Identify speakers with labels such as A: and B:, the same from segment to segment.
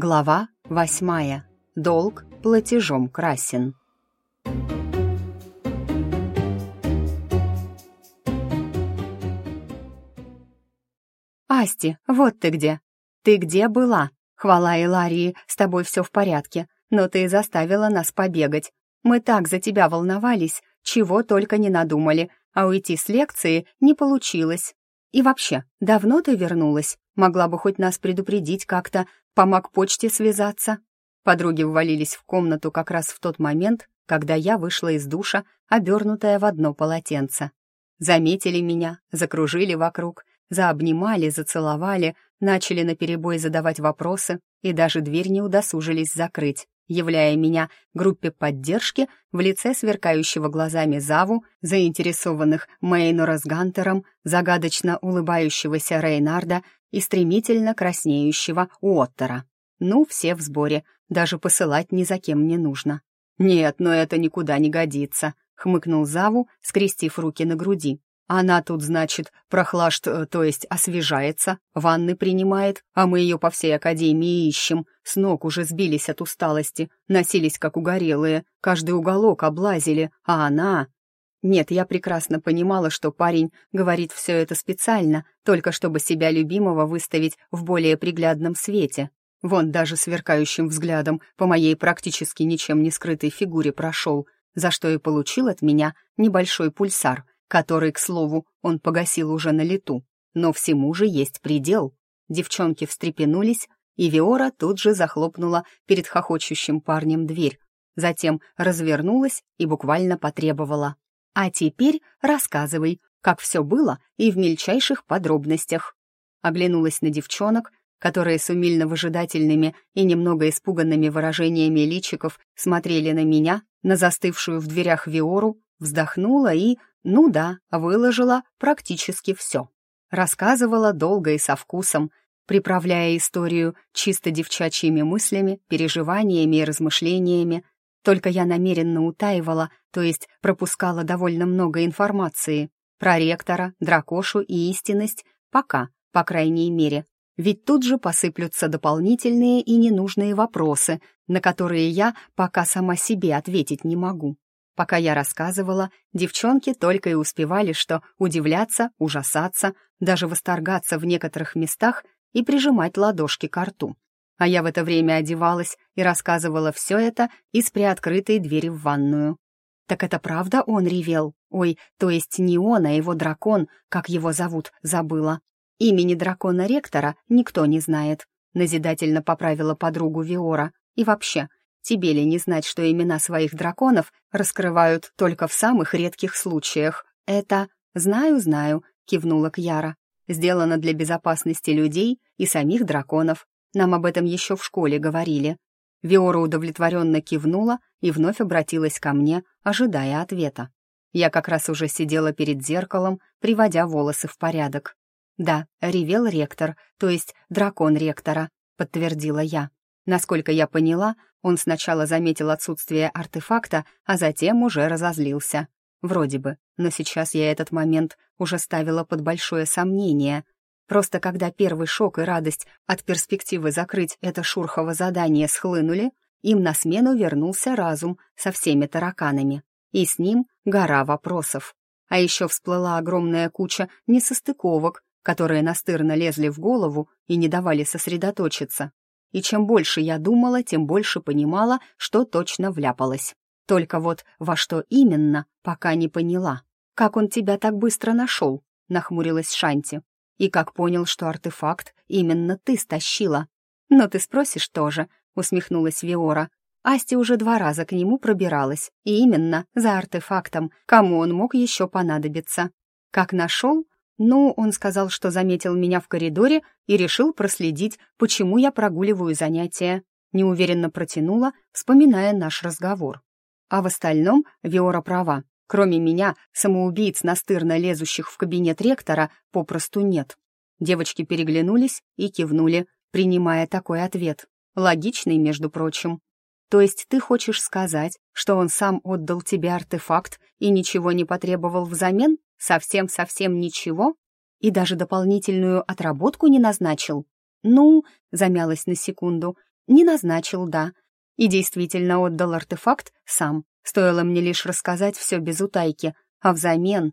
A: Глава восьмая. Долг платежом красен. «Асти, вот ты где! Ты где была? Хвала Иларии, с тобой все в порядке, но ты заставила нас побегать. Мы так за тебя волновались, чего только не надумали, а уйти с лекции не получилось. И вообще, давно ты вернулась? Могла бы хоть нас предупредить как-то, помог почте связаться». Подруги ввалились в комнату как раз в тот момент, когда я вышла из душа, обернутая в одно полотенце. Заметили меня, закружили вокруг, заобнимали, зацеловали, начали наперебой задавать вопросы и даже дверь не удосужились закрыть, являя меня группе поддержки в лице сверкающего глазами Заву, заинтересованных Мейнора с Гантером, загадочно улыбающегося Рейнарда и стремительно краснеющего Уоттера. Ну, все в сборе, даже посылать ни за кем не нужно. «Нет, но это никуда не годится», — хмыкнул Заву, скрестив руки на груди. Она тут, значит, прохлажд, э, то есть освежается, ванны принимает, а мы ее по всей академии ищем. С ног уже сбились от усталости, носились как угорелые, каждый уголок облазили, а она... Нет, я прекрасно понимала, что парень говорит все это специально, только чтобы себя любимого выставить в более приглядном свете. Вон даже сверкающим взглядом по моей практически ничем не скрытой фигуре прошел, за что и получил от меня небольшой пульсар — который, к слову, он погасил уже на лету. Но всему же есть предел. Девчонки встрепенулись, и Виора тут же захлопнула перед хохочущим парнем дверь, затем развернулась и буквально потребовала. «А теперь рассказывай, как все было и в мельчайших подробностях». Оглянулась на девчонок, которые с умильно-выжидательными и немного испуганными выражениями личиков смотрели на меня, на застывшую в дверях Виору, вздохнула и ну да, выложила практически все. Рассказывала долго и со вкусом, приправляя историю чисто девчачьими мыслями, переживаниями и размышлениями. Только я намеренно утаивала, то есть пропускала довольно много информации про ректора, дракошу и истинность, пока, по крайней мере. Ведь тут же посыплются дополнительные и ненужные вопросы, на которые я пока сама себе ответить не могу. Пока я рассказывала, девчонки только и успевали что удивляться, ужасаться, даже восторгаться в некоторых местах и прижимать ладошки к рту. А я в это время одевалась и рассказывала все это из приоткрытой двери в ванную. Так это правда он ревел? Ой, то есть не он, а его дракон, как его зовут, забыла. Имени дракона-ректора никто не знает. Назидательно поправила подругу Виора. И вообще, Тебе ли не знать, что имена своих драконов раскрывают только в самых редких случаях? Это «знаю, знаю», — кивнула Кьяра. «Сделано для безопасности людей и самих драконов. Нам об этом еще в школе говорили». Виора удовлетворенно кивнула и вновь обратилась ко мне, ожидая ответа. Я как раз уже сидела перед зеркалом, приводя волосы в порядок. «Да, ревел ректор, то есть дракон ректора», — подтвердила я. Насколько я поняла, он сначала заметил отсутствие артефакта, а затем уже разозлился. Вроде бы, но сейчас я этот момент уже ставила под большое сомнение. Просто когда первый шок и радость от перспективы закрыть это шурхово задание схлынули, им на смену вернулся разум со всеми тараканами. И с ним гора вопросов. А еще всплыла огромная куча несостыковок, которые настырно лезли в голову и не давали сосредоточиться и чем больше я думала, тем больше понимала, что точно вляпалась. Только вот во что именно, пока не поняла. «Как он тебя так быстро нашел?» — нахмурилась Шанти. «И как понял, что артефакт именно ты стащила?» «Но ты спросишь тоже», — усмехнулась Виора. Асти уже два раза к нему пробиралась, и именно за артефактом, кому он мог еще понадобиться. Как нашел, ну, он сказал, что заметил меня в коридоре и решил проследить, почему я прогуливаю занятия. Неуверенно протянула, вспоминая наш разговор. А в остальном Виора права. Кроме меня, самоубийц, настырно лезущих в кабинет ректора, попросту нет. Девочки переглянулись и кивнули, принимая такой ответ. Логичный, между прочим. То есть ты хочешь сказать, что он сам отдал тебе артефакт и ничего не потребовал взамен? Совсем-совсем ничего? И даже дополнительную отработку не назначил? Ну, замялась на секунду. Не назначил, да. И действительно отдал артефакт сам. Стоило мне лишь рассказать все без утайки. А взамен...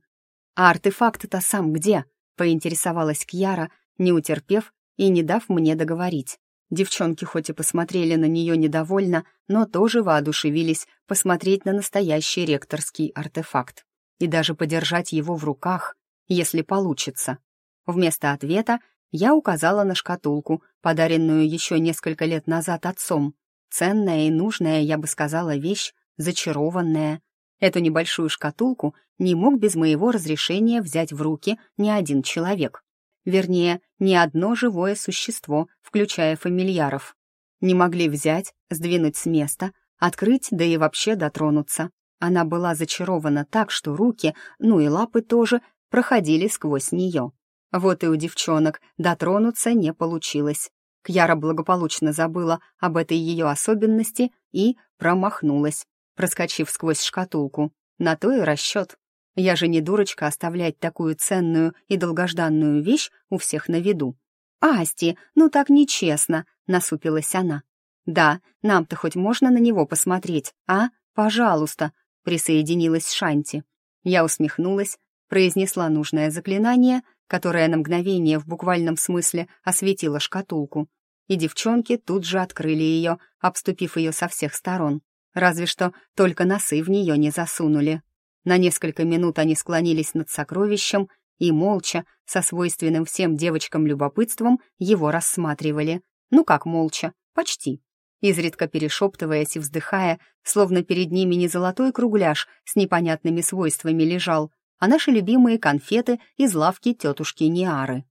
A: А артефакт-то сам где? Поинтересовалась Кьяра, не утерпев и не дав мне договорить. Девчонки хоть и посмотрели на нее недовольно, но тоже воодушевились посмотреть на настоящий ректорский артефакт и даже подержать его в руках, если получится. Вместо ответа я указала на шкатулку, подаренную еще несколько лет назад отцом. Ценная и нужная, я бы сказала, вещь, зачарованная. Эту небольшую шкатулку не мог без моего разрешения взять в руки ни один человек. Вернее, ни одно живое существо, включая фамильяров. Не могли взять, сдвинуть с места, открыть, да и вообще дотронуться. Она была зачарована так, что руки, ну и лапы тоже, проходили сквозь нее. Вот и у девчонок дотронуться не получилось. Кьяра благополучно забыла об этой ее особенности и промахнулась, проскочив сквозь шкатулку. На то и расчет. Я же не дурочка оставлять такую ценную и долгожданную вещь у всех на виду. «Асти, ну так нечестно», — насупилась она. «Да, нам-то хоть можно на него посмотреть, а? Пожалуйста», — присоединилась Шанти. Я усмехнулась, произнесла нужное заклинание, которое на мгновение в буквальном смысле осветило шкатулку. И девчонки тут же открыли ее, обступив ее со всех сторон. Разве что только носы в нее не засунули. На несколько минут они склонились над сокровищем и молча, со свойственным всем девочкам любопытством, его рассматривали. Ну как молча? Почти. Изредка перешептываясь и вздыхая, словно перед ними не золотой кругляш с непонятными свойствами лежал, а наши любимые конфеты из лавки тетушки Ниары.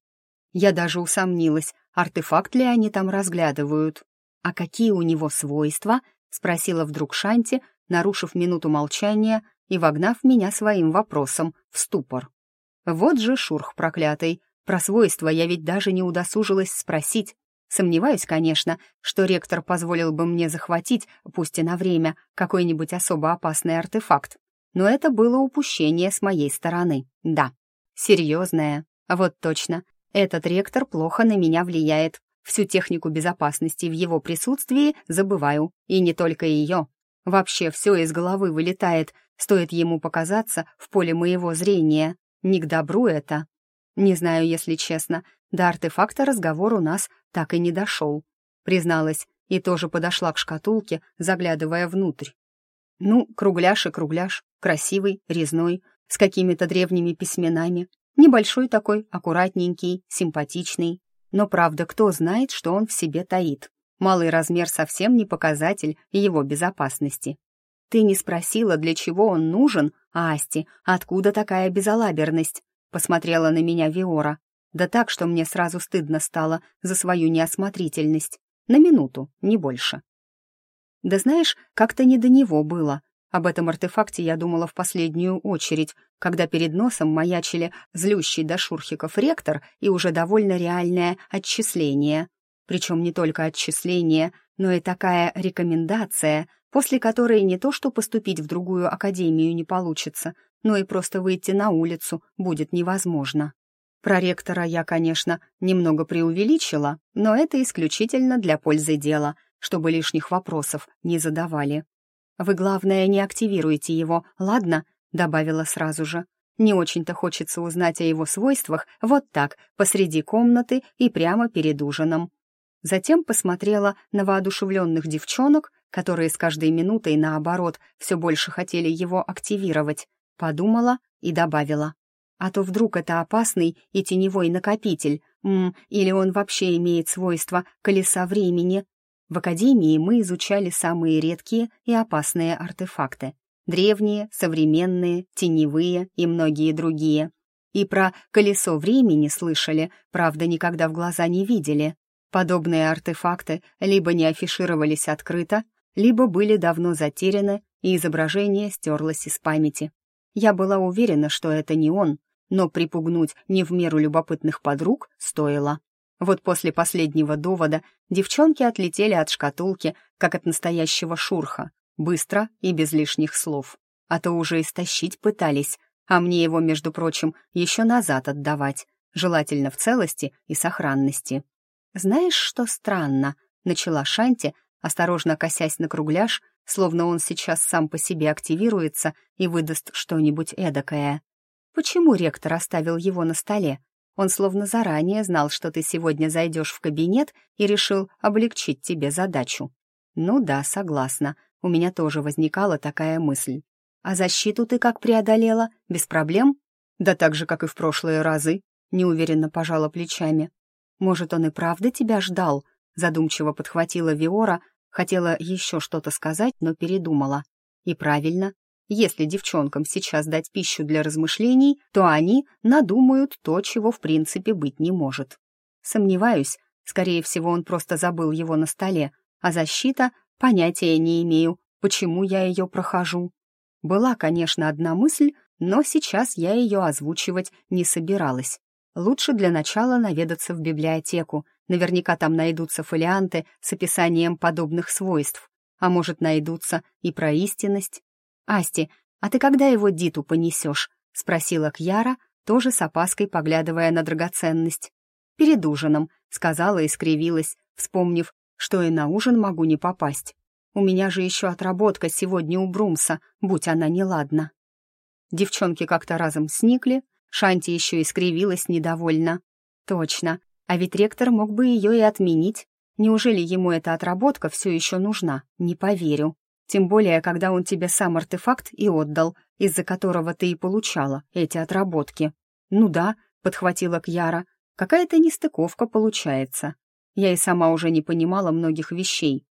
A: Я даже усомнилась, артефакт ли они там разглядывают. «А какие у него свойства?» — спросила вдруг Шанти, нарушив минуту молчания и вогнав меня своим вопросом в ступор. Вот же шурх проклятый. Про свойства я ведь даже не удосужилась спросить. Сомневаюсь, конечно, что ректор позволил бы мне захватить, пусть и на время, какой-нибудь особо опасный артефакт. Но это было упущение с моей стороны. Да, серьезное. Вот точно. Этот ректор плохо на меня влияет. Всю технику безопасности в его присутствии забываю. И не только ее. Вообще все из головы вылетает, стоит ему показаться в поле моего зрения. Не к добру это. Не знаю, если честно, до артефакта разговор у нас так и не дошел. Призналась и тоже подошла к шкатулке, заглядывая внутрь. Ну, кругляш и кругляш, красивый, резной, с какими-то древними письменами. Небольшой такой, аккуратненький, симпатичный. Но правда, кто знает, что он в себе таит. Малый размер совсем не показатель его безопасности. Ты не спросила, для чего он нужен, Асти, откуда такая безалаберность? Посмотрела на меня Виора. Да так, что мне сразу стыдно стало за свою неосмотрительность. На минуту, не больше. Да знаешь, как-то не до него было. Об этом артефакте я думала в последнюю очередь, когда перед носом маячили злющий до шурхиков ректор и уже довольно реальное отчисление. Причем не только отчисление, но и такая рекомендация, после которой не то что поступить в другую академию не получится, но и просто выйти на улицу будет невозможно. Про ректора я, конечно, немного преувеличила, но это исключительно для пользы дела, чтобы лишних вопросов не задавали. «Вы, главное, не активируйте его, ладно?» — добавила сразу же. «Не очень-то хочется узнать о его свойствах вот так, посреди комнаты и прямо перед ужином. Затем посмотрела на воодушевленных девчонок, которые с каждой минутой, наоборот, все больше хотели его активировать. Подумала и добавила. А то вдруг это опасный и теневой накопитель, м или он вообще имеет свойство колеса времени. В Академии мы изучали самые редкие и опасные артефакты. Древние, современные, теневые и многие другие. И про колесо времени слышали, правда, никогда в глаза не видели. Подобные артефакты либо не афишировались открыто, либо были давно затеряны, и изображение стерлось из памяти. Я была уверена, что это не он, но припугнуть не в меру любопытных подруг стоило. Вот после последнего довода девчонки отлетели от шкатулки, как от настоящего шурха, быстро и без лишних слов. А то уже истощить пытались, а мне его, между прочим, еще назад отдавать. желательно в целости и сохранности. «Знаешь, что странно?» — начала Шанти, осторожно косясь на кругляш, словно он сейчас сам по себе активируется и выдаст что-нибудь эдакое. «Почему ректор оставил его на столе? Он словно заранее знал, что ты сегодня зайдешь в кабинет и решил облегчить тебе задачу». «Ну да, согласна. У меня тоже возникала такая мысль. А защиту ты как преодолела? Без проблем?» «Да так же, как и в прошлые разы», — неуверенно пожала плечами. «Может, он и правда тебя ждал?» Задумчиво подхватила Виора, хотела еще что-то сказать, но передумала. И правильно, если девчонкам сейчас дать пищу для размышлений, то они надумают то, чего в принципе быть не может. Сомневаюсь, скорее всего, он просто забыл его на столе, а защита — понятия не имею, почему я ее прохожу. Была, конечно, одна мысль, но сейчас я ее озвучивать не собиралась. Лучше для начала наведаться в библиотеку. Наверняка там найдутся фолианты с описанием подобных свойств. А может, найдутся и про истинность. «Асти, а ты когда его Диту понесешь?» — спросила Кьяра, тоже с опаской поглядывая на драгоценность. «Перед ужином», — сказала и скривилась, вспомнив, что и на ужин могу не попасть. У меня же еще отработка сегодня у Брумса, будь она неладна. Девчонки как-то разом сникли, Шанти еще и скривилась недовольно. Точно, а ведь ректор мог бы ее и отменить. Неужели ему эта отработка все еще нужна? Не поверю. Тем более, когда он тебе сам артефакт и отдал, из-за которого ты и получала эти отработки. Ну да, подхватила Кьяра, какая-то нестыковка получается. Я и сама уже не понимала многих вещей,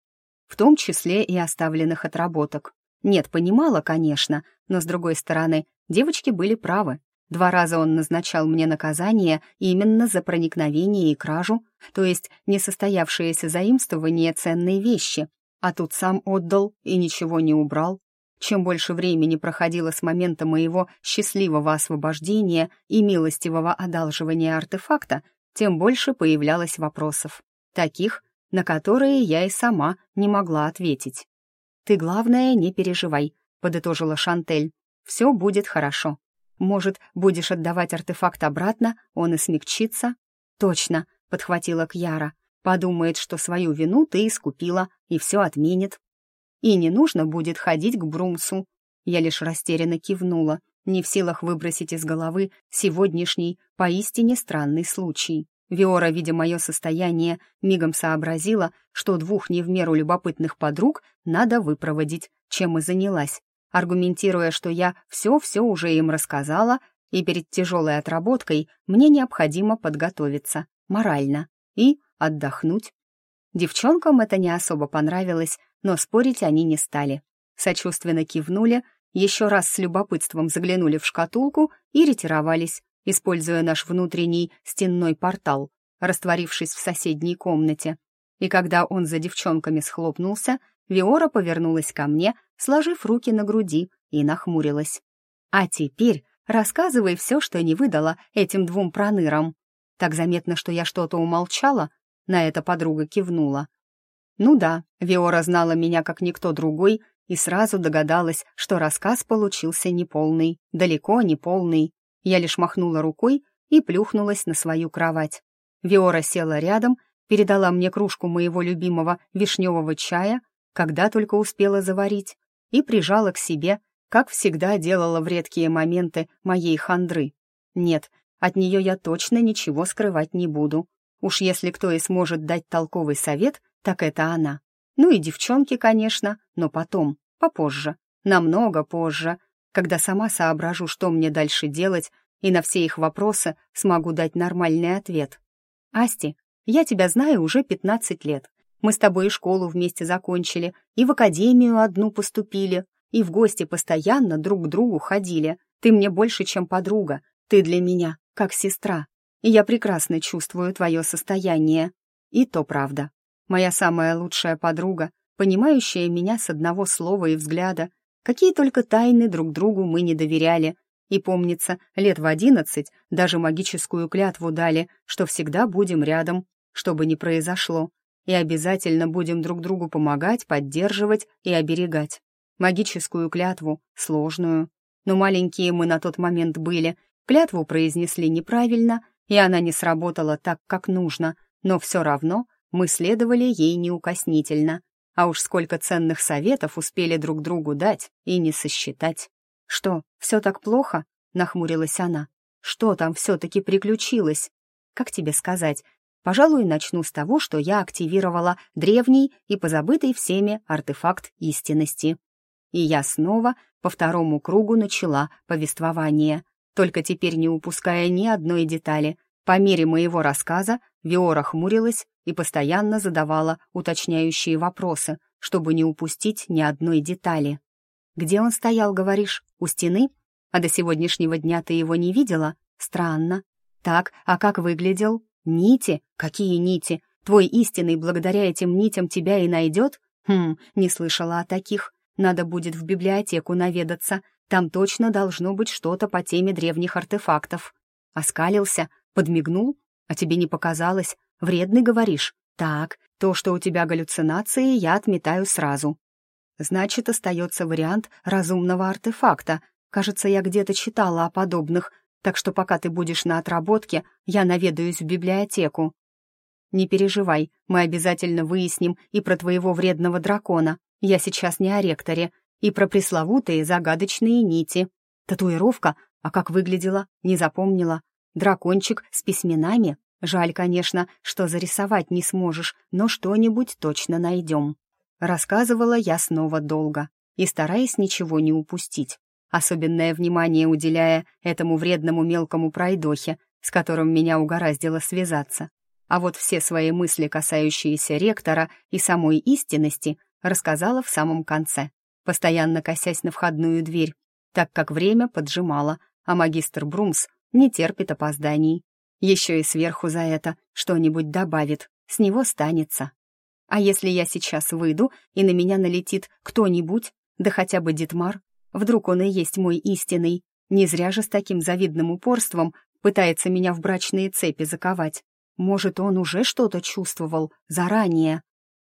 A: в том числе и оставленных отработок. Нет, понимала, конечно, но, с другой стороны, девочки были правы. Два раза он назначал мне наказание именно за проникновение и кражу, то есть несостоявшееся заимствование ценной вещи, а тут сам отдал и ничего не убрал. Чем больше времени проходило с момента моего счастливого освобождения и милостивого одалживания артефакта, тем больше появлялось вопросов. Таких, на которые я и сама не могла ответить. «Ты, главное, не переживай», — подытожила Шантель. «Все будет хорошо. Может, будешь отдавать артефакт обратно, он и смягчится?» «Точно», — подхватила Кьяра. «Подумает, что свою вину ты искупила, и все отменит. И не нужно будет ходить к Брумсу». Я лишь растерянно кивнула, не в силах выбросить из головы сегодняшний, поистине странный случай. Виора, видя мое состояние, мигом сообразила, что двух не в меру любопытных подруг надо выпроводить, чем и занялась аргументируя, что я все-все уже им рассказала, и перед тяжелой отработкой мне необходимо подготовиться, морально, и отдохнуть. Девчонкам это не особо понравилось, но спорить они не стали. Сочувственно кивнули, еще раз с любопытством заглянули в шкатулку и ретировались, используя наш внутренний стенной портал, растворившись в соседней комнате. И когда он за девчонками схлопнулся, Виора повернулась ко мне, сложив руки на груди, и нахмурилась. «А теперь рассказывай все, что не выдала этим двум пронырам». Так заметно, что я что-то умолчала, на это подруга кивнула. Ну да, Виора знала меня как никто другой и сразу догадалась, что рассказ получился неполный, далеко не полный. Я лишь махнула рукой и плюхнулась на свою кровать. Виора села рядом, передала мне кружку моего любимого вишневого чая, когда только успела заварить, и прижала к себе, как всегда делала в редкие моменты моей хандры. Нет, от нее я точно ничего скрывать не буду. Уж если кто и сможет дать толковый совет, так это она. Ну и девчонки, конечно, но потом, попозже, намного позже, когда сама соображу, что мне дальше делать, и на все их вопросы смогу дать нормальный ответ. «Асти, я тебя знаю уже пятнадцать лет. Мы с тобой и школу вместе закончили, и в академию одну поступили, и в гости постоянно друг к другу ходили. Ты мне больше, чем подруга, ты для меня, как сестра. И я прекрасно чувствую твое состояние. И то правда. Моя самая лучшая подруга, понимающая меня с одного слова и взгляда, какие только тайны друг другу мы не доверяли. И помнится, лет в одиннадцать даже магическую клятву дали, что всегда будем рядом, что бы ни произошло и обязательно будем друг другу помогать, поддерживать и оберегать. Магическую клятву, сложную. Но маленькие мы на тот момент были, клятву произнесли неправильно, и она не сработала так, как нужно, но все равно мы следовали ей неукоснительно. А уж сколько ценных советов успели друг другу дать и не сосчитать. «Что, все так плохо?» — нахмурилась она. «Что там все-таки приключилось?» «Как тебе сказать? Пожалуй, начну с того, что я активировала древний и позабытый всеми артефакт истинности. И я снова по второму кругу начала повествование, только теперь не упуская ни одной детали. По мере моего рассказа Виора хмурилась и постоянно задавала уточняющие вопросы, чтобы не упустить ни одной детали. «Где он стоял, говоришь? У стены? А до сегодняшнего дня ты его не видела? Странно. Так, а как выглядел? Нити? Какие нити? Твой истинный благодаря этим нитям тебя и найдет? Хм, не слышала о таких. Надо будет в библиотеку наведаться. Там точно должно быть что-то по теме древних артефактов. Оскалился, подмигнул. А тебе не показалось? Вредный, говоришь? Так, то, что у тебя галлюцинации, я отметаю сразу. Значит, остается вариант разумного артефакта. Кажется, я где-то читала о подобных, так что пока ты будешь на отработке, я наведаюсь в библиотеку. Не переживай, мы обязательно выясним и про твоего вредного дракона. Я сейчас не о ректоре, и про пресловутые загадочные нити. Татуировка, а как выглядела, не запомнила. Дракончик с письменами. Жаль, конечно, что зарисовать не сможешь, но что-нибудь точно найдем. Рассказывала я снова долго и стараясь ничего не упустить особенное внимание уделяя этому вредному мелкому пройдохе, с которым меня угораздило связаться. А вот все свои мысли, касающиеся ректора и самой истинности, рассказала в самом конце, постоянно косясь на входную дверь, так как время поджимало, а магистр Брумс не терпит опозданий. Еще и сверху за это что-нибудь добавит, с него станется. А если я сейчас выйду, и на меня налетит кто-нибудь, да хотя бы Дитмар, Вдруг он и есть мой истинный. Не зря же с таким завидным упорством пытается меня в брачные цепи заковать. Может, он уже что-то чувствовал заранее.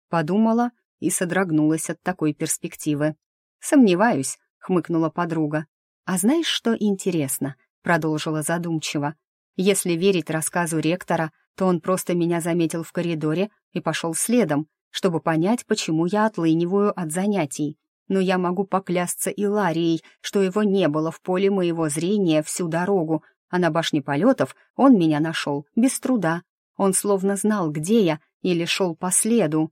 A: Подумала и содрогнулась от такой перспективы. «Сомневаюсь», — хмыкнула подруга. «А знаешь, что интересно?» — продолжила задумчиво. «Если верить рассказу ректора, то он просто меня заметил в коридоре и пошел следом, чтобы понять, почему я отлыниваю от занятий но я могу поклясться Иларией, что его не было в поле моего зрения всю дорогу, а на башне полетов он меня нашел без труда. Он словно знал, где я, или шел по следу.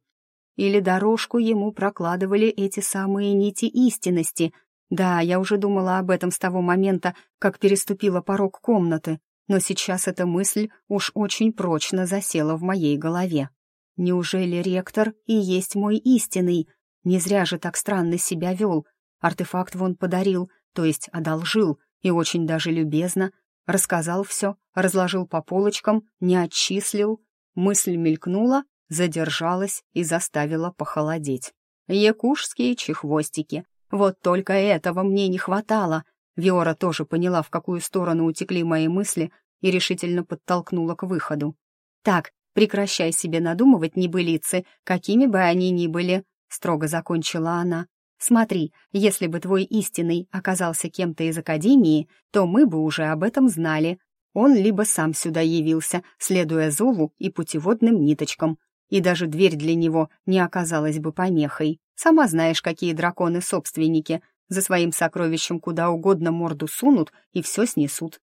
A: Или дорожку ему прокладывали эти самые нити истинности. Да, я уже думала об этом с того момента, как переступила порог комнаты, но сейчас эта мысль уж очень прочно засела в моей голове. Неужели ректор и есть мой истинный? Не зря же так странно себя вел. Артефакт вон подарил, то есть одолжил, и очень даже любезно. Рассказал все, разложил по полочкам, не отчислил. Мысль мелькнула, задержалась и заставила похолодеть. Якушские чехвостики. Вот только этого мне не хватало. Виора тоже поняла, в какую сторону утекли мои мысли, и решительно подтолкнула к выходу. «Так, прекращай себе надумывать небылицы, какими бы они ни были строго закончила она. «Смотри, если бы твой истинный оказался кем-то из Академии, то мы бы уже об этом знали. Он либо сам сюда явился, следуя зову и путеводным ниточкам, и даже дверь для него не оказалась бы помехой. Сама знаешь, какие драконы-собственники. За своим сокровищем куда угодно морду сунут и все снесут.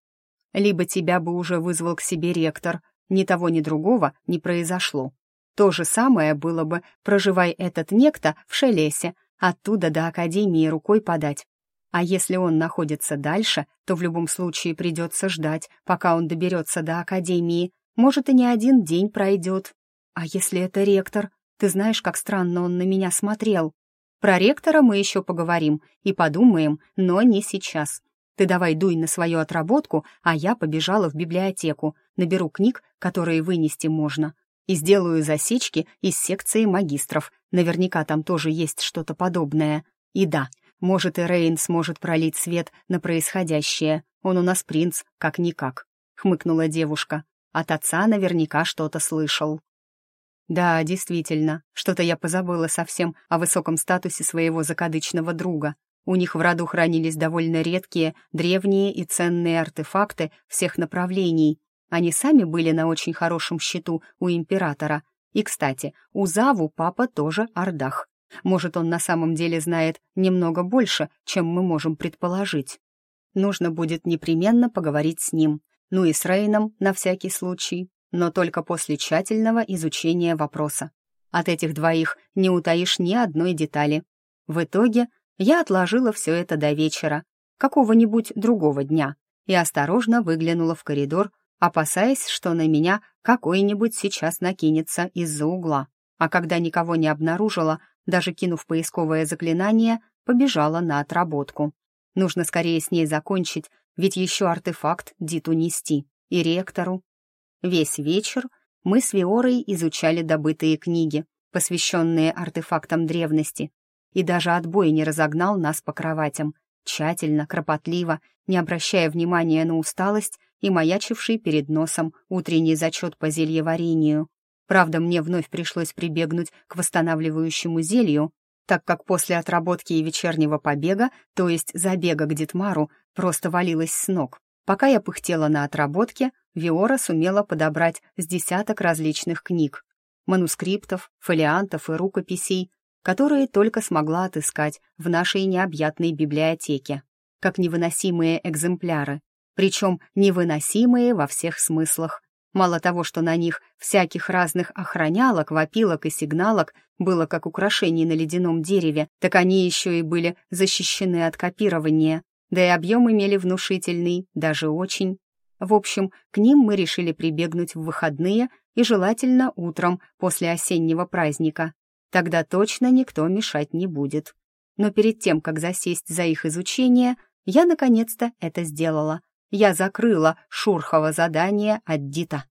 A: Либо тебя бы уже вызвал к себе ректор. Ни того, ни другого не произошло. То же самое было бы, проживай этот некто в Шелесе, оттуда до Академии рукой подать. А если он находится дальше, то в любом случае придется ждать, пока он доберется до Академии. Может, и не один день пройдет. А если это ректор? Ты знаешь, как странно он на меня смотрел. Про ректора мы еще поговорим и подумаем, но не сейчас. Ты давай дуй на свою отработку, а я побежала в библиотеку, наберу книг, которые вынести можно и сделаю засечки из секции магистров. Наверняка там тоже есть что-то подобное. И да, может, и Рейн сможет пролить свет на происходящее. Он у нас принц, как-никак», — хмыкнула девушка. От отца наверняка что-то слышал. Да, действительно, что-то я позабыла совсем о высоком статусе своего закадычного друга. У них в роду хранились довольно редкие, древние и ценные артефакты всех направлений, Они сами были на очень хорошем счету у императора. И, кстати, у Заву папа тоже Ордах. Может, он на самом деле знает немного больше, чем мы можем предположить. Нужно будет непременно поговорить с ним. Ну и с Рейном на всякий случай, но только после тщательного изучения вопроса. От этих двоих не утаишь ни одной детали. В итоге я отложила все это до вечера, какого-нибудь другого дня, и осторожно выглянула в коридор, опасаясь, что на меня какой-нибудь сейчас накинется из-за угла. А когда никого не обнаружила, даже кинув поисковое заклинание, побежала на отработку. Нужно скорее с ней закончить, ведь еще артефакт Диту нести. И ректору. Весь вечер мы с Виорой изучали добытые книги, посвященные артефактам древности, и даже отбой не разогнал нас по кроватям, тщательно, кропотливо, не обращая внимания на усталость и маячивший перед носом утренний зачет по зельеварению. Правда, мне вновь пришлось прибегнуть к восстанавливающему зелью, так как после отработки и вечернего побега, то есть забега к Дитмару, просто валилась с ног. Пока я пыхтела на отработке, Виора сумела подобрать с десяток различных книг, манускриптов, фолиантов и рукописей, которые только смогла отыскать в нашей необъятной библиотеке, как невыносимые экземпляры, причем невыносимые во всех смыслах. Мало того, что на них всяких разных охранялок, вопилок и сигналок было как украшений на ледяном дереве, так они еще и были защищены от копирования, да и объем имели внушительный, даже очень. В общем, к ним мы решили прибегнуть в выходные и желательно утром после осеннего праздника. Тогда точно никто мешать не будет. Но перед тем, как засесть за их изучение, я наконец-то это сделала я закрыла Шурхово задание от Дита.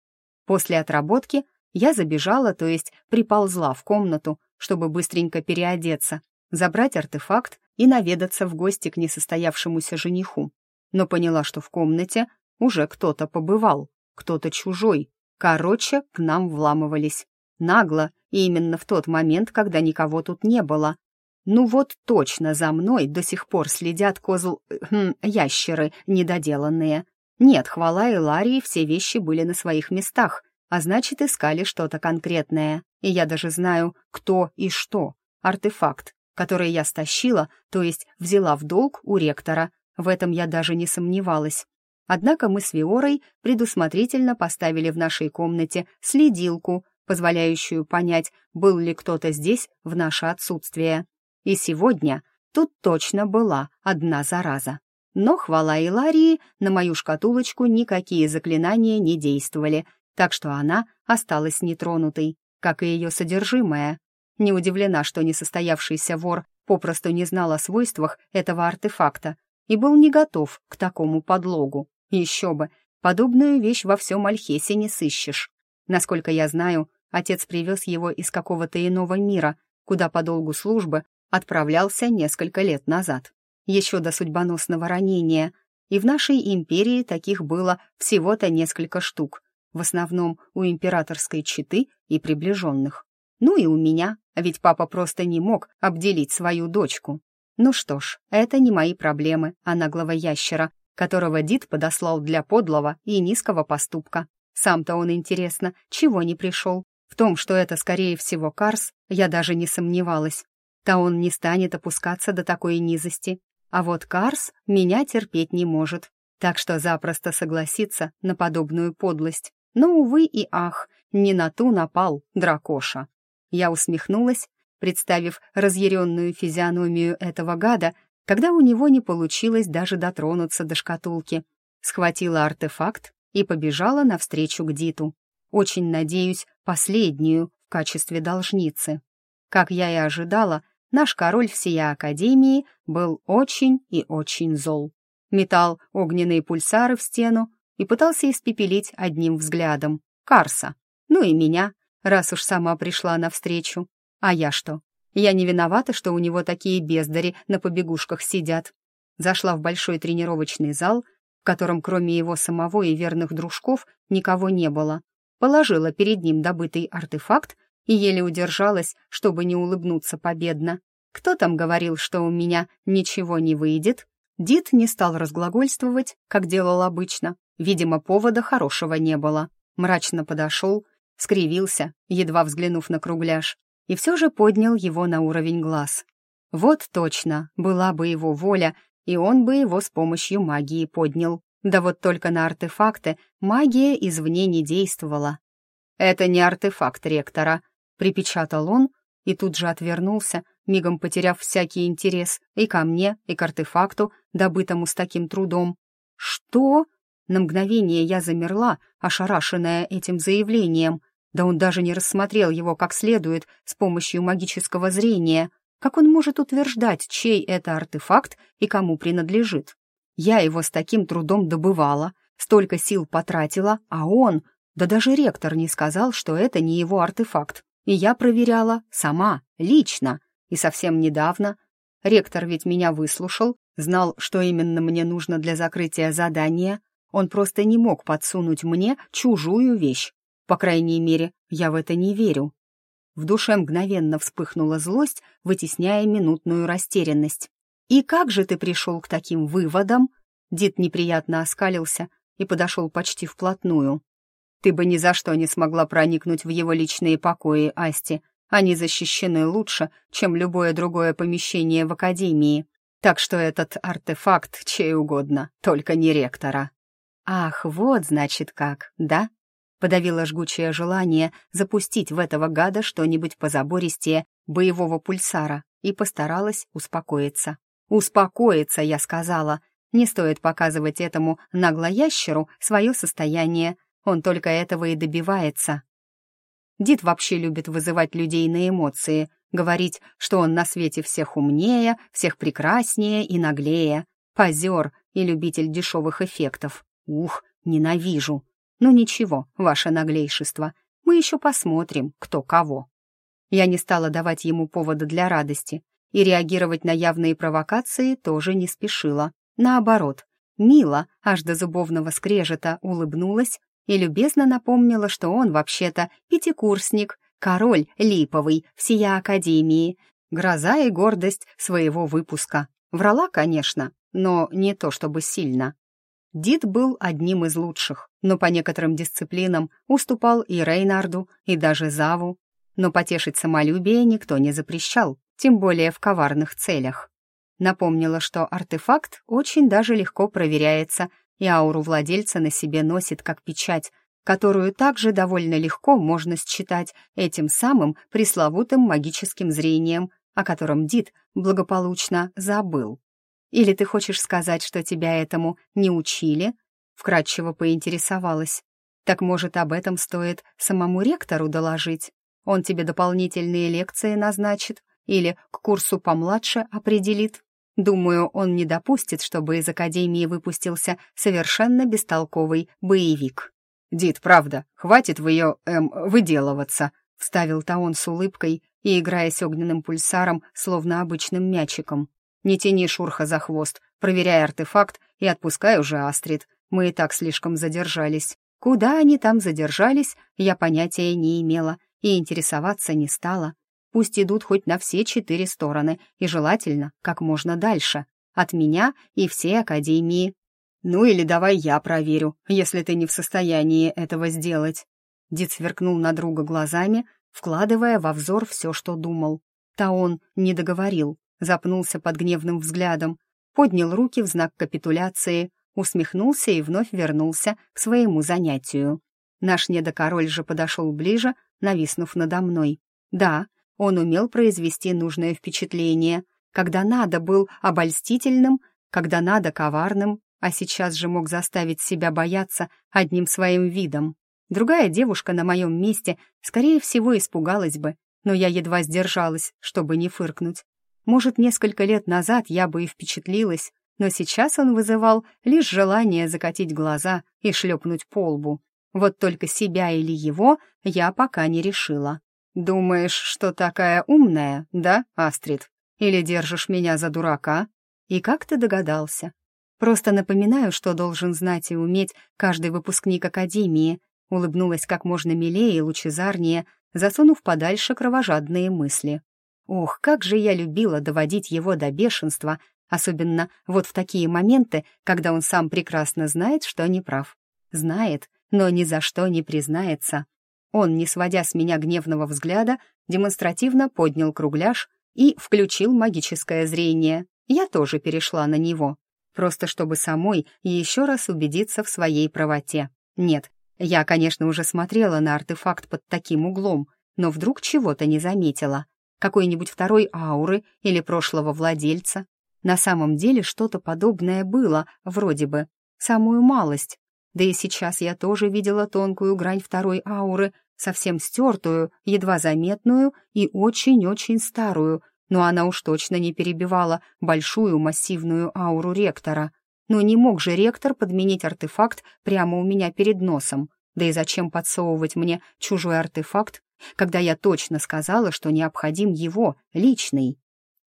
A: После отработки я забежала, то есть приползла в комнату, чтобы быстренько переодеться, забрать артефакт и наведаться в гости к несостоявшемуся жениху. Но поняла, что в комнате уже кто-то побывал, кто-то чужой. Короче, к нам вламывались. Нагло, и именно в тот момент, когда никого тут не было. Ну вот точно за мной до сих пор следят козл... Хм, ящеры недоделанные. Нет, хвала и все вещи были на своих местах, а значит, искали что-то конкретное. И я даже знаю, кто и что. Артефакт, который я стащила, то есть взяла в долг у ректора. В этом я даже не сомневалась. Однако мы с Виорой предусмотрительно поставили в нашей комнате следилку, позволяющую понять, был ли кто-то здесь в наше отсутствие. И сегодня тут точно была одна зараза. Но, хвала Иларии, на мою шкатулочку никакие заклинания не действовали, так что она осталась нетронутой, как и ее содержимое. Не удивлена, что несостоявшийся вор попросту не знал о свойствах этого артефакта и был не готов к такому подлогу. Еще бы, подобную вещь во всем Альхесе не сыщешь. Насколько я знаю, отец привез его из какого-то иного мира, куда по долгу службы отправлялся несколько лет назад, еще до судьбоносного ранения, и в нашей империи таких было всего-то несколько штук, в основном у императорской четы и приближенных. Ну и у меня, ведь папа просто не мог обделить свою дочку. Ну что ж, это не мои проблемы, а наглого ящера, которого Дид подослал для подлого и низкого поступка. Сам-то он, интересно, чего не пришел. В том, что это, скорее всего, Карс, я даже не сомневалась то он не станет опускаться до такой низости. А вот Карс меня терпеть не может, так что запросто согласится на подобную подлость. Но, увы и ах, не на ту напал дракоша. Я усмехнулась, представив разъяренную физиономию этого гада, когда у него не получилось даже дотронуться до шкатулки. Схватила артефакт и побежала навстречу к Диту. Очень надеюсь, последнюю в качестве должницы. Как я и ожидала, наш король всея Академии был очень и очень зол. Метал огненные пульсары в стену и пытался испепелить одним взглядом. Карса. Ну и меня, раз уж сама пришла навстречу. А я что? Я не виновата, что у него такие бездари на побегушках сидят. Зашла в большой тренировочный зал, в котором кроме его самого и верных дружков никого не было. Положила перед ним добытый артефакт и еле удержалась, чтобы не улыбнуться победно. Кто там говорил, что у меня ничего не выйдет? Дид не стал разглагольствовать, как делал обычно, Видимо, повода хорошего не было. Мрачно подошел, скривился, едва взглянув на кругляш, и все же поднял его на уровень глаз. Вот точно, была бы его воля, и он бы его с помощью магии поднял. Да вот только на артефакты магия извне не действовала. «Это не артефакт ректора», — припечатал он и тут же отвернулся, мигом потеряв всякий интерес и ко мне, и к артефакту, добытому с таким трудом. «Что?» На мгновение я замерла, ошарашенная этим заявлением. Да он даже не рассмотрел его как следует с помощью магического зрения. Как он может утверждать, чей это артефакт и кому принадлежит? Я его с таким трудом добывала, столько сил потратила, а он... Да даже ректор не сказал, что это не его артефакт. И я проверяла сама, лично. И совсем недавно. Ректор ведь меня выслушал, знал, что именно мне нужно для закрытия задания. Он просто не мог подсунуть мне чужую вещь. По крайней мере, я в это не верю. В душе мгновенно вспыхнула злость, вытесняя минутную растерянность. «И как же ты пришел к таким выводам?» Дид неприятно оскалился и подошел почти вплотную. «Ты бы ни за что не смогла проникнуть в его личные покои, Асти. Они защищены лучше, чем любое другое помещение в Академии. Так что этот артефакт чей угодно, только не ректора». «Ах, вот, значит, как, да?» Подавила жгучее желание запустить в этого гада что-нибудь позабористее боевого пульсара и постаралась успокоиться. «Успокоиться», я сказала. Не стоит показывать этому наглоящеру свое состояние. Он только этого и добивается. Дид вообще любит вызывать людей на эмоции, говорить, что он на свете всех умнее, всех прекраснее и наглее. Позер и любитель дешевых эффектов. Ух, ненавижу. Ну ничего, ваше наглейшество, мы еще посмотрим, кто кого. Я не стала давать ему повода для радости, и реагировать на явные провокации тоже не спешила. Наоборот, Мила аж до зубовного скрежета улыбнулась и любезно напомнила, что он вообще-то пятикурсник, король липовый всея академии, гроза и гордость своего выпуска. Врала, конечно, но не то чтобы сильно. Дид был одним из лучших, но по некоторым дисциплинам уступал и Рейнарду, и даже Заву. Но потешить самолюбие никто не запрещал, тем более в коварных целях. Напомнила, что артефакт очень даже легко проверяется, и ауру владельца на себе носит как печать, которую также довольно легко можно считать этим самым пресловутым магическим зрением, о котором Дид благополучно забыл. Или ты хочешь сказать, что тебя этому не учили?» Вкратчиво поинтересовалась. «Так, может, об этом стоит самому ректору доложить? Он тебе дополнительные лекции назначит или к курсу помладше определит. Думаю, он не допустит, чтобы из академии выпустился совершенно бестолковый боевик». «Дид, правда, хватит в ее, эм, выделываться», — вставил Таон с улыбкой и, играясь огненным пульсаром, словно обычным мячиком. Не тяни Шурха за хвост, проверяй артефакт и отпускай уже Астрид. Мы и так слишком задержались. Куда они там задержались, я понятия не имела и интересоваться не стала. Пусть идут хоть на все четыре стороны, и желательно как можно дальше. От меня и всей Академии. Ну или давай я проверю, если ты не в состоянии этого сделать. Дид сверкнул на друга глазами, вкладывая во взор все, что думал. Та он не договорил, запнулся под гневным взглядом, поднял руки в знак капитуляции, усмехнулся и вновь вернулся к своему занятию. Наш недокороль же подошел ближе, нависнув надо мной. Да, он умел произвести нужное впечатление, когда надо был обольстительным, когда надо коварным, а сейчас же мог заставить себя бояться одним своим видом. Другая девушка на моем месте, скорее всего, испугалась бы, но я едва сдержалась, чтобы не фыркнуть. Может, несколько лет назад я бы и впечатлилась, но сейчас он вызывал лишь желание закатить глаза и шлепнуть по лбу. Вот только себя или его я пока не решила. «Думаешь, что такая умная, да, Астрид? Или держишь меня за дурака?» «И как ты догадался?» «Просто напоминаю, что должен знать и уметь каждый выпускник Академии», улыбнулась как можно милее и лучезарнее, засунув подальше кровожадные мысли. Ох, как же я любила доводить его до бешенства, особенно вот в такие моменты, когда он сам прекрасно знает, что не прав. знает, но ни за что не признается. Он, не сводя с меня гневного взгляда, демонстративно поднял кругляш и включил магическое зрение. Я тоже перешла на него, просто чтобы самой еще раз убедиться в своей правоте. Нет, я, конечно, уже смотрела на артефакт под таким углом, но вдруг чего-то не заметила. Какой-нибудь второй ауры или прошлого владельца. На самом деле что-то подобное было, вроде бы, самую малость. Да и сейчас я тоже видела тонкую грань второй ауры, совсем стертую, едва заметную и очень-очень старую, но она уж точно не перебивала большую массивную ауру ректора. Но не мог же ректор подменить артефакт прямо у меня перед носом. Да и зачем подсовывать мне чужой артефакт, когда я точно сказала, что необходим его, личный?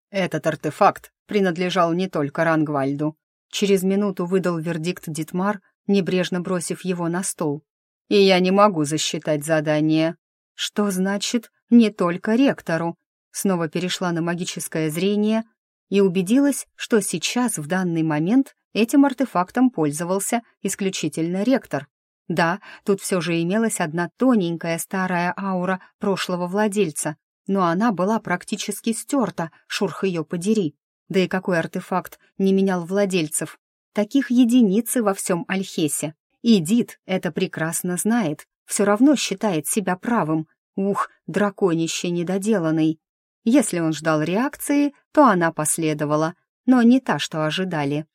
A: Этот артефакт принадлежал не только Рангвальду. Через минуту выдал вердикт Дитмар, небрежно бросив его на стол. «И я не могу засчитать задание». «Что значит «не только ректору»?» Снова перешла на магическое зрение и убедилась, что сейчас, в данный момент, этим артефактом пользовался исключительно ректор. Да, тут все же имелась одна тоненькая старая аура прошлого владельца, но она была практически стерта, шурх ее подери. Да и какой артефакт не менял владельцев? Таких единицы во всем Альхесе. И Дид это прекрасно знает, все равно считает себя правым. Ух, драконище недоделанный. Если он ждал реакции, то она последовала, но не та, что ожидали.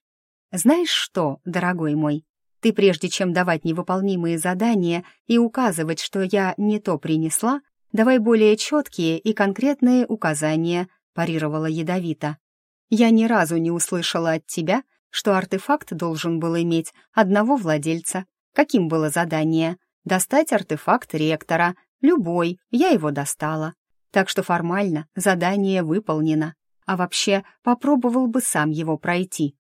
A: «Знаешь что, дорогой мой, ты прежде чем давать невыполнимые задания и указывать, что я не то принесла, давай более четкие и конкретные указания», парировала ядовито. Я ни разу не услышала от тебя, что артефакт должен был иметь одного владельца. Каким было задание? Достать артефакт ректора. Любой, я его достала. Так что формально задание выполнено. А вообще, попробовал бы сам его пройти.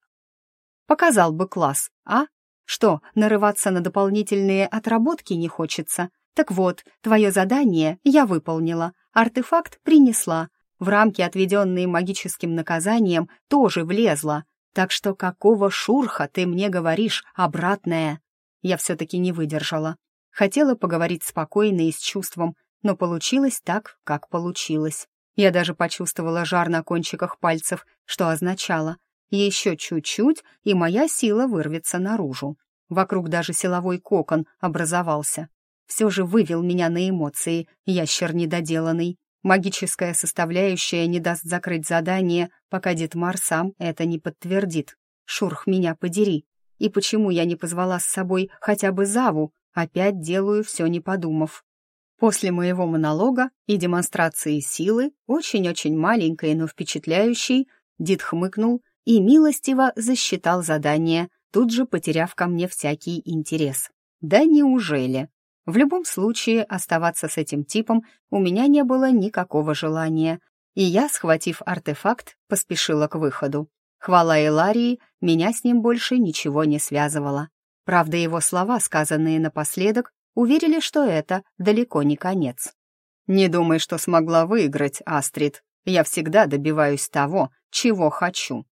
A: Показал бы класс, а? Что, нарываться на дополнительные отработки не хочется? Так вот, твое задание я выполнила, артефакт принесла, в рамки, отведенные магическим наказанием, тоже влезла. Так что какого шурха ты мне говоришь, обратное? Я все-таки не выдержала. Хотела поговорить спокойно и с чувством, но получилось так, как получилось. Я даже почувствовала жар на кончиках пальцев, что означало «еще чуть-чуть, и моя сила вырвется наружу». Вокруг даже силовой кокон образовался. Все же вывел меня на эмоции, ящер недоделанный. Магическая составляющая не даст закрыть задание, пока Дитмар сам это не подтвердит. Шурх, меня подери. И почему я не позвала с собой хотя бы Заву? Опять делаю все не подумав. После моего монолога и демонстрации силы, очень-очень маленькой, но впечатляющей, Дид хмыкнул и милостиво засчитал задание, тут же потеряв ко мне всякий интерес. Да неужели? В любом случае, оставаться с этим типом у меня не было никакого желания, и я, схватив артефакт, поспешила к выходу. Хвала Эларии, меня с ним больше ничего не связывало. Правда, его слова, сказанные напоследок, уверили, что это далеко не конец. «Не думай, что смогла выиграть, Астрид. Я всегда добиваюсь того, чего хочу».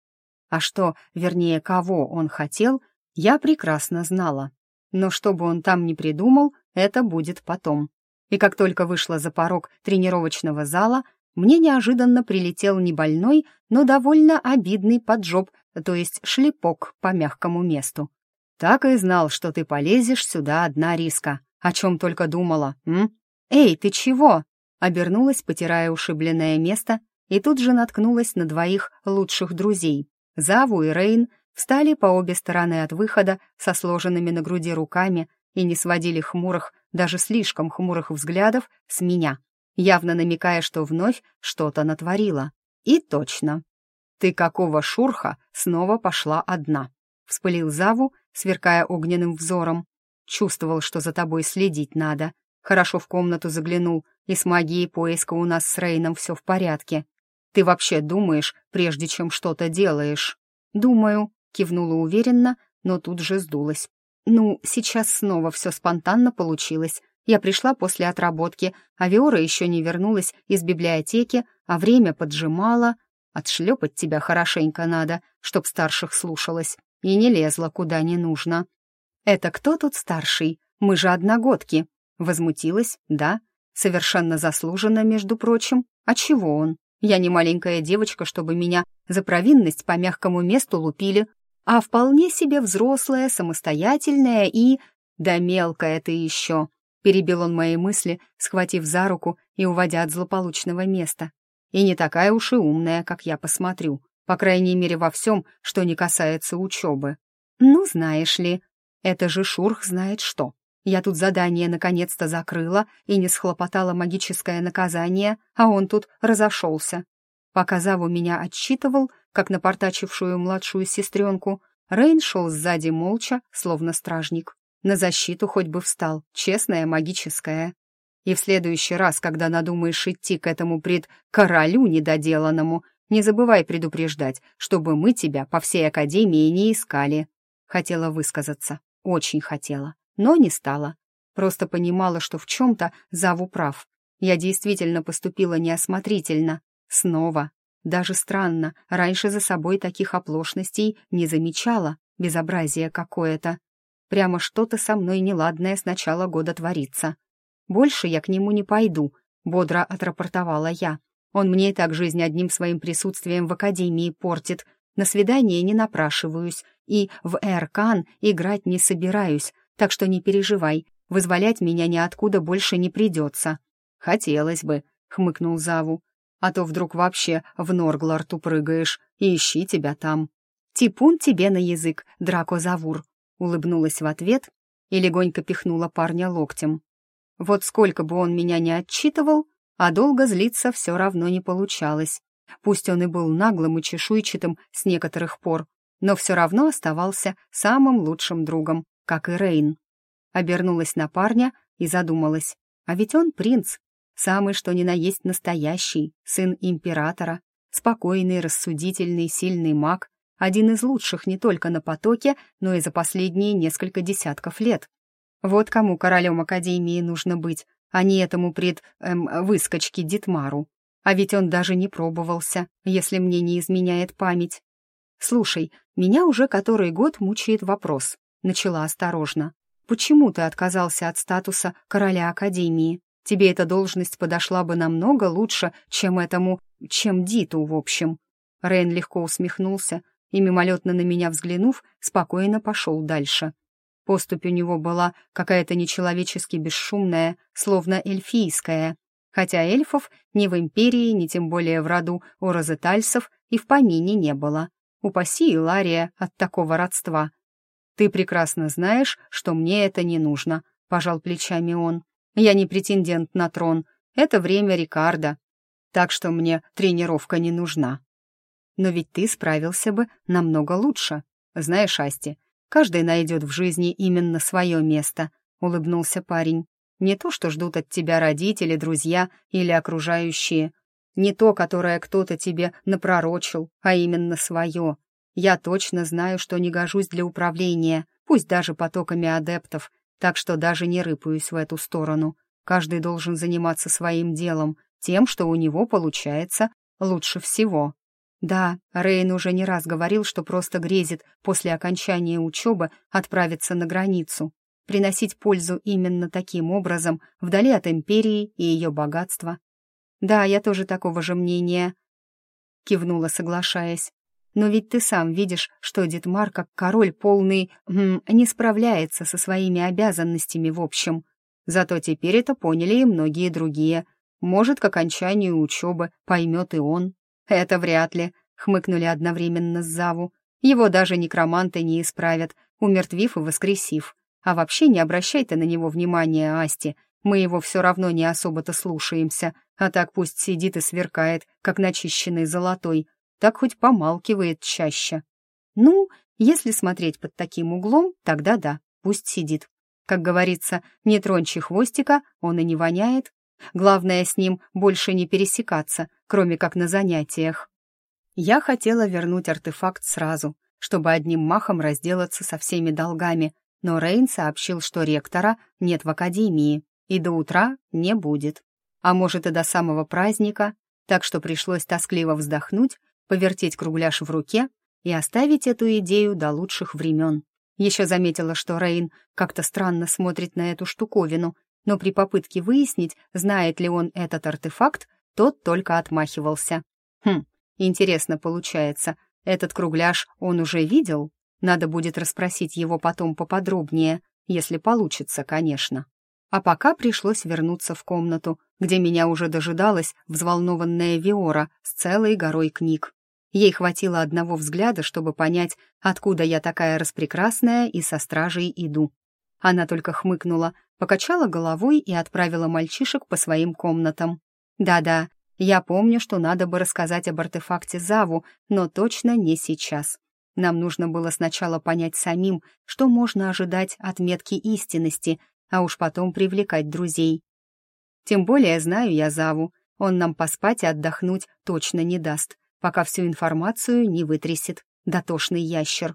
A: А что, вернее, кого он хотел, я прекрасно знала. Но что бы он там ни придумал, это будет потом. И как только вышла за порог тренировочного зала, мне неожиданно прилетел не больной, но довольно обидный поджог, то есть шлепок по мягкому месту. «Так и знал, что ты полезешь сюда одна риска. О чем только думала, м? Эй, ты чего?» Обернулась, потирая ушибленное место, и тут же наткнулась на двоих лучших друзей. Заву и Рейн встали по обе стороны от выхода со сложенными на груди руками и не сводили хмурых, даже слишком хмурых взглядов с меня, явно намекая, что вновь что-то натворила. И точно. «Ты какого шурха снова пошла одна?» — вспылил Заву, сверкая огненным взором. «Чувствовал, что за тобой следить надо. Хорошо в комнату заглянул, и с магией поиска у нас с Рейном все в порядке. Ты вообще думаешь, прежде чем что-то делаешь?» «Думаю», — кивнула уверенно, но тут же сдулась. «Ну, сейчас снова все спонтанно получилось. Я пришла после отработки, а Виора еще не вернулась из библиотеки, а время поджимало. Отшлепать тебя хорошенько надо, чтоб старших слушалась, и не лезла куда не нужно». «Это кто тут старший? Мы же одногодки!» Возмутилась, да, совершенно заслуженно, между прочим. А чего он? Я не маленькая девочка, чтобы меня за провинность по мягкому месту лупили, а вполне себе взрослая, самостоятельная и... Да мелкая ты еще! Перебил он мои мысли, схватив за руку и уводя от злополучного места. И не такая уж и умная, как я посмотрю, по крайней мере во всем, что не касается учебы. Ну, знаешь ли, это же Шурх знает что. Я тут задание наконец-то закрыла и не схлопотала магическое наказание, а он тут разошелся. Пока Заву меня отчитывал, как напортачившую младшую сестренку, Рейн шел сзади молча, словно стражник. На защиту хоть бы встал, честная магическая. И в следующий раз, когда надумаешь идти к этому пред королю недоделанному, не забывай предупреждать, чтобы мы тебя по всей академии не искали. Хотела высказаться, очень хотела но не стала. Просто понимала, что в чем-то Заву прав. Я действительно поступила неосмотрительно. Снова. Даже странно, раньше за собой таких оплошностей не замечала. Безобразие какое-то. Прямо что-то со мной неладное с начала года творится. Больше я к нему не пойду, бодро отрапортовала я. Он мне и так жизнь одним своим присутствием в академии портит. На свидание не напрашиваюсь и в Эркан играть не собираюсь, так что не переживай, вызволять меня ниоткуда больше не придется». «Хотелось бы», — хмыкнул Заву, «а то вдруг вообще в Норгларту прыгаешь, и ищи тебя там». «Типун тебе на язык, Драко Завур», — улыбнулась в ответ и легонько пихнула парня локтем. Вот сколько бы он меня не отчитывал, а долго злиться все равно не получалось. Пусть он и был наглым и чешуйчатым с некоторых пор, но все равно оставался самым лучшим другом, как и Рейн. Обернулась на парня и задумалась. А ведь он принц, самый что ни на есть настоящий, сын императора, спокойный, рассудительный, сильный маг, один из лучших не только на потоке, но и за последние несколько десятков лет. Вот кому королем Академии нужно быть, а не этому пред... Эм, выскочке Дитмару. А ведь он даже не пробовался, если мне не изменяет память. Слушай, меня уже который год мучает вопрос начала осторожно. «Почему ты отказался от статуса короля Академии? Тебе эта должность подошла бы намного лучше, чем этому... чем Диту, в общем». Рейн легко усмехнулся и, мимолетно на меня взглянув, спокойно пошел дальше. Поступь у него была какая-то нечеловечески бесшумная, словно эльфийская, хотя эльфов ни в империи, ни тем более в роду у розетальцев и в помине не было. Упаси Илария от такого родства. «Ты прекрасно знаешь, что мне это не нужно», — пожал плечами он. «Я не претендент на трон. Это время Рикардо. Так что мне тренировка не нужна». «Но ведь ты справился бы намного лучше. Знаешь, Асти, каждый найдет в жизни именно свое место», — улыбнулся парень. «Не то, что ждут от тебя родители, друзья или окружающие. Не то, которое кто-то тебе напророчил, а именно свое. Я точно знаю, что не гожусь для управления, пусть даже потоками адептов, так что даже не рыпаюсь в эту сторону. Каждый должен заниматься своим делом, тем, что у него получается лучше всего. Да, Рейн уже не раз говорил, что просто грезит после окончания учебы отправиться на границу, приносить пользу именно таким образом, вдали от империи и ее богатства. Да, я тоже такого же мнения, кивнула, соглашаясь. Но ведь ты сам видишь, что Дитмар, как король полный, м, не справляется со своими обязанностями в общем. Зато теперь это поняли и многие другие. Может, к окончанию учебы поймет и он. Это вряд ли, хмыкнули одновременно с Заву. Его даже некроманты не исправят, умертвив и воскресив. А вообще не обращай ты на него внимания, Асти. Мы его все равно не особо-то слушаемся, а так пусть сидит и сверкает, как начищенный золотой, так хоть помалкивает чаще. Ну, если смотреть под таким углом, тогда да, пусть сидит. Как говорится, не трончи хвостика, он и не воняет. Главное с ним больше не пересекаться, кроме как на занятиях. Я хотела вернуть артефакт сразу, чтобы одним махом разделаться со всеми долгами, но Рейн сообщил, что ректора нет в академии и до утра не будет. А может и до самого праздника, так что пришлось тоскливо вздохнуть повертеть кругляш в руке и оставить эту идею до лучших времен. Еще заметила, что Рейн как-то странно смотрит на эту штуковину, но при попытке выяснить, знает ли он этот артефакт, тот только отмахивался. Хм, интересно получается, этот кругляш он уже видел? Надо будет расспросить его потом поподробнее, если получится, конечно. А пока пришлось вернуться в комнату, где меня уже дожидалась взволнованная Виора с целой горой книг. Ей хватило одного взгляда, чтобы понять, откуда я такая распрекрасная и со стражей иду. Она только хмыкнула, покачала головой и отправила мальчишек по своим комнатам. Да-да, я помню, что надо бы рассказать об артефакте Заву, но точно не сейчас. Нам нужно было сначала понять самим, что можно ожидать от метки истинности, а уж потом привлекать друзей. Тем более знаю я Заву, он нам поспать и отдохнуть точно не даст, пока всю информацию не вытрясет дотошный ящер.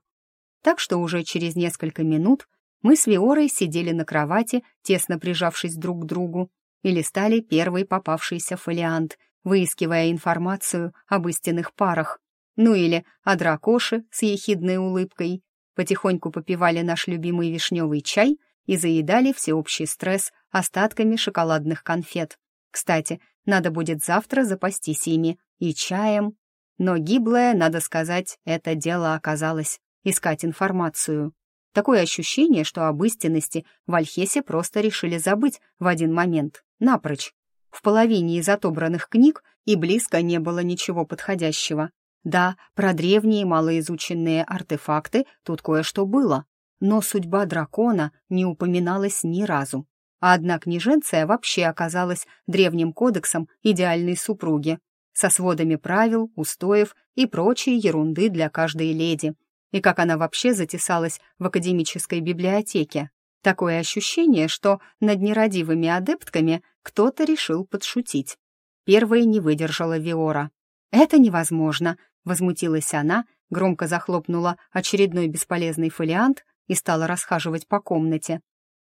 A: Так что уже через несколько минут мы с Виорой сидели на кровати, тесно прижавшись друг к другу, и листали первый попавшийся фолиант, выискивая информацию об истинных парах. Ну или о дракоше с ехидной улыбкой. Потихоньку попивали наш любимый вишневый чай и заедали всеобщий стресс остатками шоколадных конфет. Кстати, надо будет завтра запастись ими и чаем. Но гиблое, надо сказать, это дело оказалось — искать информацию. Такое ощущение, что об истинности в Альхесе просто решили забыть в один момент, напрочь. В половине из отобранных книг и близко не было ничего подходящего. Да, про древние малоизученные артефакты тут кое-что было, но судьба дракона не упоминалась ни разу. А одна княженция вообще оказалась древним кодексом идеальной супруги, со сводами правил, устоев и прочей ерунды для каждой леди. И как она вообще затесалась в академической библиотеке. Такое ощущение, что над нерадивыми адептками кто-то решил подшутить. Первой не выдержала Виора. «Это невозможно», — возмутилась она, громко захлопнула очередной бесполезный фолиант и стала расхаживать по комнате.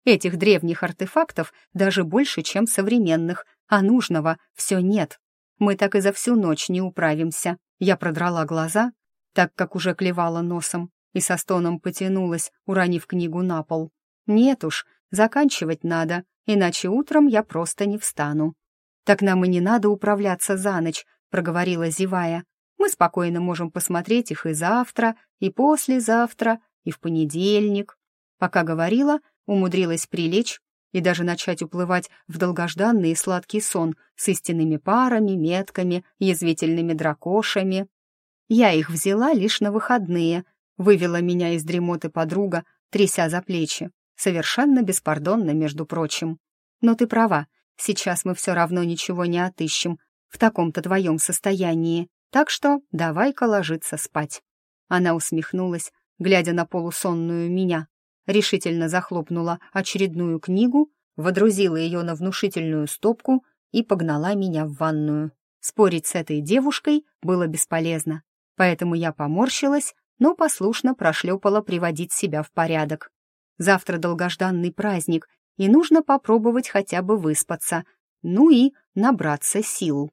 A: Этих древних артефактов даже больше, чем современных, а нужного все нет. Мы так и за всю ночь не управимся. Я продрала глаза, так как уже клевала носом, и со стоном потянулась, уронив книгу на пол. Нет уж, заканчивать надо, иначе утром я просто не встану. «Так нам и не надо управляться за ночь», — проговорила зевая. «Мы спокойно можем посмотреть их и завтра, и послезавтра, и в понедельник». Пока говорила, умудрилась прилечь и даже начать уплывать в долгожданный и сладкий сон с истинными парами, метками, язвительными дракошами. Я их взяла лишь на выходные, вывела меня из дремоты подруга, тряся за плечи. Совершенно беспардонно, между прочим. Но ты права, сейчас мы все равно ничего не отыщем в таком-то твоем состоянии, так что давай-ка ложиться спать. Она усмехнулась, глядя на полусонную меня, решительно захлопнула очередную книгу, водрузила ее на внушительную стопку и погнала меня в ванную. Спорить с этой девушкой было бесполезно, поэтому я поморщилась, но послушно прошлепала приводить себя в порядок. Завтра долгожданный праздник, и нужно попробовать хотя бы выспаться, ну и набраться сил.